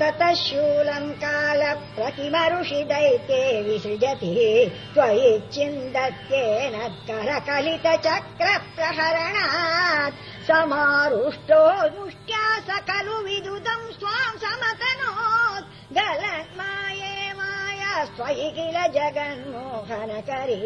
ततः शूलम् काल प्रतिमरुषि दैत्ये विसृजति। त्वयि चिन्दत्येन करकलित चक्र प्रहरणात् समारुष्टो दुष्ट्या स खलु विदुदम् स्वाम् समतनोत्। गलन्माये माया स्वयि किल जगन्मोहनकरी।